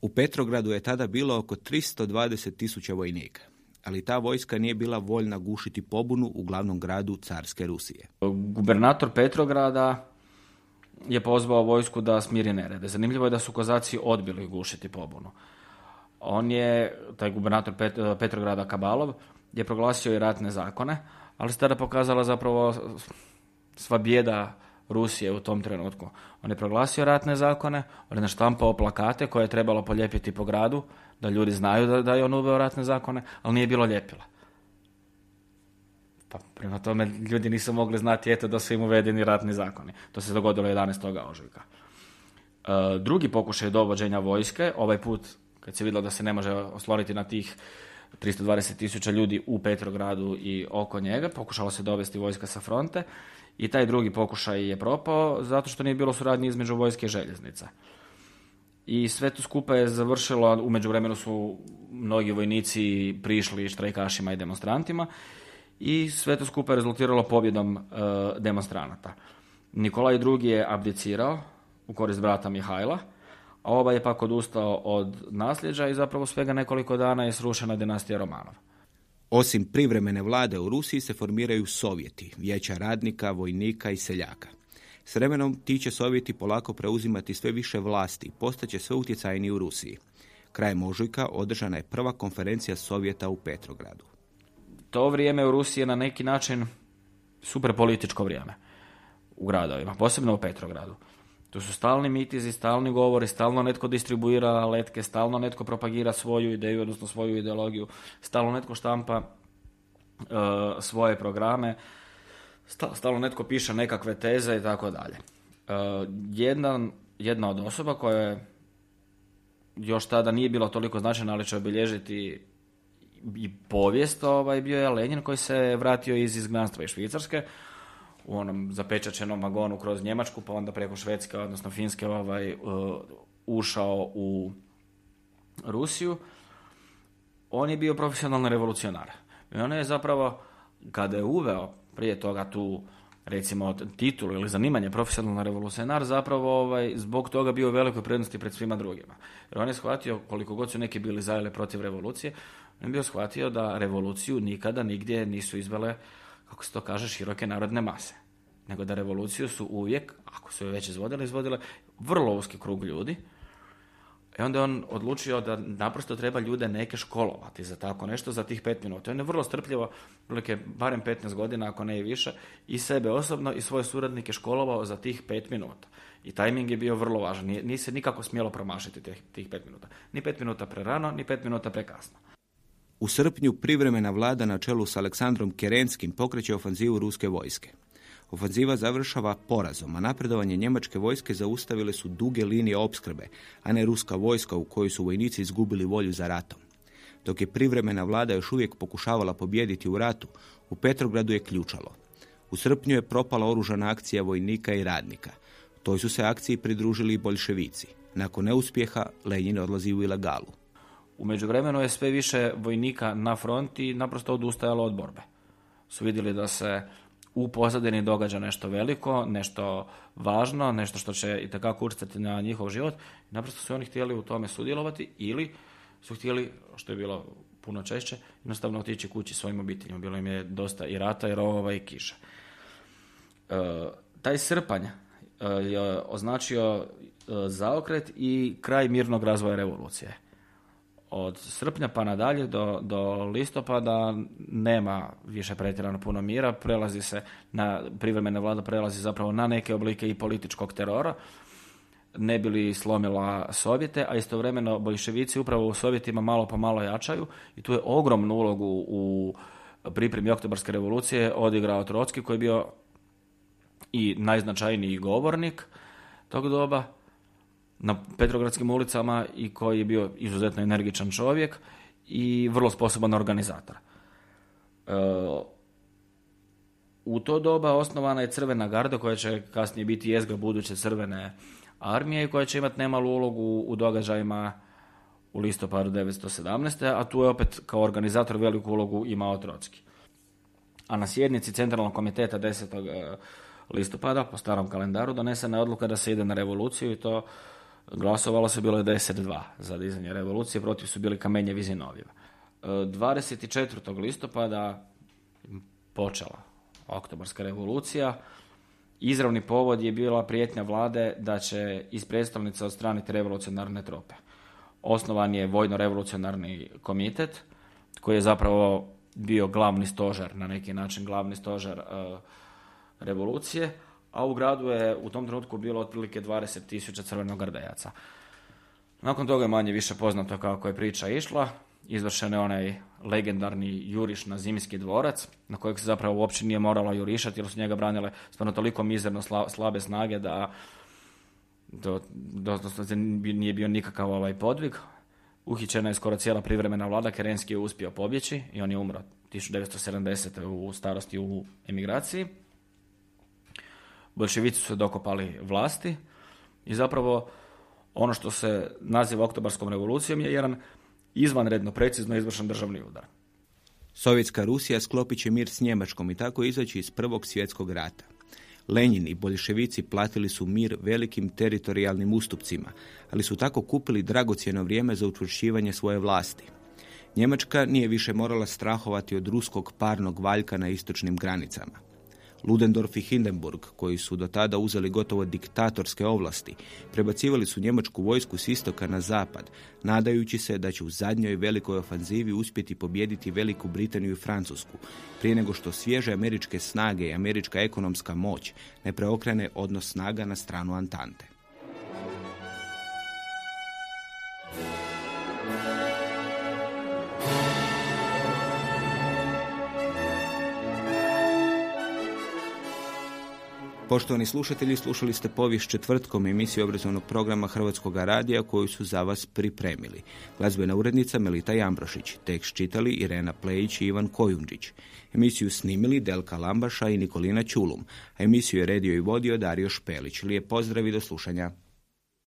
U Petrogradu je tada bilo oko 320 tisuća vojnika. ali ta vojska nije bila voljna gušiti pobunu u glavnom gradu carske Rusije. Gubernator Petrograda je pozvao vojsku da smiri nerede. Zanimljivo je da su kozaci odbili gušiti pobunu. On je, taj gubernator Petrograda Kabalov, je proglasio i ratne zakone, ali se tada pokazala zapravo sva bijeda Rusije u tom trenutku. On je proglasio ratne zakone, on je naštampao plakate koje je trebalo polijepiti po gradu, da ljudi znaju da, da je on uveo ratne zakone, ali nije bilo ljepila. Pa prema tome ljudi nisu mogli znati eto da su im uvedeni ratni zakoni. To se dogodilo 11. ožujka. E, drugi pokušaj dovođenja vojske, ovaj put kad se vidjelo da se ne može osloniti na tih 320 tisuća ljudi u Petrogradu i oko njega, pokušalo se dovesti vojska sa fronte i taj drugi pokušaj je propao zato što nije bilo suradnje između vojske i željeznica. I sve to skupa je završilo, u međuvremenu su mnogi vojnici prišli štrajkašima i demonstrantima i sve to skupa je rezultiralo pobjedom e, demonstranata. Nikolaj II. je abdicirao u korist brata Mihajla, a ovaj je pak odustao od nasljeđa i zapravo svega nekoliko dana je srušena dinastija Romanov. Osim privremene vlade u Rusiji se formiraju sovjeti, vijeća radnika, vojnika i seljaka. S vremenom ti će sovjeti polako preuzimati sve više vlasti i postaće sve utjecajniji u Rusiji. Krajem ožujka održana je prva konferencija Sovjeta u Petrogradu. To vrijeme u Rusiji je na neki način super političko vrijeme u gradovima, posebno u Petrogradu. Tu su stalni mitizi, stalni govori, stalno netko distribuira letke, stalno netko propagira svoju ideju, odnosno svoju ideologiju, stalno netko štampa uh, svoje programe, stalno netko piše nekakve teze i tako dalje. Jedna, jedna od osoba koja je još tada nije bila toliko značajna, ali će obilježiti i povijest, ovaj, bio je Lenin koji se vratio iz izgnanstva iz Švicarske, u onom zapečačenom vagonu kroz Njemačku, pa onda preko Švedske, odnosno Finske, ovaj, uh, ušao u Rusiju. On je bio profesionalni revolucionar. I on je zapravo, kada je uveo prije toga tu recimo titulu ili zanimanje profesionalni revolucionar zapravo ovaj, zbog toga bio u velikoj prednosti pred svima drugima. Jer on je shvatio koliko god su neki bili za ili protiv revolucije, on je bio shvatio da revoluciju nikada nigdje nisu izvele kako se to kaže, široke narodne mase. Nego da revoluciju su uvijek, ako su je već izvodile, izvodile vrlo uski krug ljudi. I onda je on odlučio da naprosto treba ljude neke školovati za tako nešto, za tih pet minuta. On je vrlo strpljivo, prilike barem 15 godina, ako ne i više, i sebe osobno i svoje suradnike školovao za tih pet minuta. I tajming je bio vrlo važan. Nije, nije se nikako smjelo promašiti tih, tih pet minuta. Ni pet minuta prerano, ni pet minuta prekasno. U srpnju privremena vlada na čelu s Aleksandrom Kerenskim pokreće ofanzivu ruske vojske. Ofanziva završava porazom, a napredovanje njemačke vojske zaustavile su duge linije opskrbe, a ne ruska vojska u kojoj su vojnici izgubili volju za ratom. Dok je privremena vlada još uvijek pokušavala pobijediti u ratu, u Petrogradu je ključalo. U srpnju je propala oružana akcija vojnika i radnika. Toj su se akciji pridružili i bolševici. Nakon neuspjeha Lenin odlazi u ilegalu. U međuvremenu je sve više vojnika na fronti naprosto odustajalo od borbe. Su vidjeli da se u pozadini događa nešto veliko, nešto važno, nešto što će i takako utjecati na njihov život. Naprosto su oni htjeli u tome sudjelovati ili su htjeli, što je bilo puno češće, jednostavno otići kući svojim obiteljima. Bilo im je dosta i rata, i rovova, i kiša. E, taj srpanj e, je označio e, zaokret i kraj mirnog razvoja revolucije od srpnja pa nadalje do, do listopada nema više pretjerano puno mira, prelazi se na privremena vlada prelazi zapravo na neke oblike i političkog terora, ne bi li slomila Sovjete, a istovremeno bolševici upravo u Sovjetima malo po malo jačaju. I tu je ogromnu ulogu u pripremi oktobarske revolucije odigrao Trotski koji je bio i najznačajniji govornik tog doba na Petrogradskim ulicama i koji je bio izuzetno energičan čovjek i vrlo sposoban organizator. E, u to doba osnovana je Crvena garda koja će kasnije biti jezga buduće Crvene armije i koja će imati nemalu ulogu u događajima u listopadu 1917. a tu je opet kao organizator veliku ulogu imao Trotski. A na sjednici Centralnog komiteta 10. E, listopada po starom kalendaru donesena je odluka da se ide na revoluciju i to Glasovalo se bilo je 10-2 za dizanje revolucije, protiv su bili Kamenjevi Zinovjeva. 24. listopada počela oktobarska revolucija. Izravni povod je bila prijetnja vlade da će iz predstavnica odstraniti revolucionarne trope. Osnovan je vojno-revolucionarni komitet koji je zapravo bio glavni stožar, na neki način glavni stožar e, revolucije, a u gradu je u tom trenutku bilo otprilike 20 tisuća crvenogardejaca. Nakon toga je manje više poznato kako je priča išla. Izvršen je onaj legendarni juriš na zimski dvorac, na kojeg se zapravo uopće nije morala jurišati, jer su njega branile stvarno toliko mizerno slabe snage da do, do, nije bio nikakav ovaj podvig. Uhićena je skoro cijela privremena vlada, Kerenski je uspio pobjeći i on je umro 1970. u starosti u emigraciji. Bolševici su dokopali vlasti i zapravo ono što se naziva oktobarskom revolucijom je jedan izvanredno precizno izvršen državni udar. Sovjetska Rusija sklopit će mir s Njemačkom i tako izaći iz Prvog svjetskog rata. Lenin i bolševici platili su mir velikim teritorijalnim ustupcima, ali su tako kupili dragocjeno vrijeme za učvršćivanje svoje vlasti. Njemačka nije više morala strahovati od ruskog parnog valjka na istočnim granicama. Ludendorff i Hindenburg, koji su do tada uzeli gotovo diktatorske ovlasti, prebacivali su njemačku vojsku s istoka na zapad, nadajući se da će u zadnjoj velikoj ofanzivi uspjeti pobijediti Veliku Britaniju i Francusku, prije nego što svježe američke snage i američka ekonomska moć ne preokrene odnos snaga na stranu Antante. Poštovani slušatelji, slušali ste povijest četvrtkom emisiju obrazovnog programa Hrvatskog radija koju su za vas pripremili. Glazbena urednica Melita Jambrošić, tekst čitali Irena Plejić i Ivan Kojundžić. Emisiju snimili Delka Lambaša i Nikolina Čulum, a emisiju je redio i vodio Dario Špelić. Lijep pozdrav i do slušanja.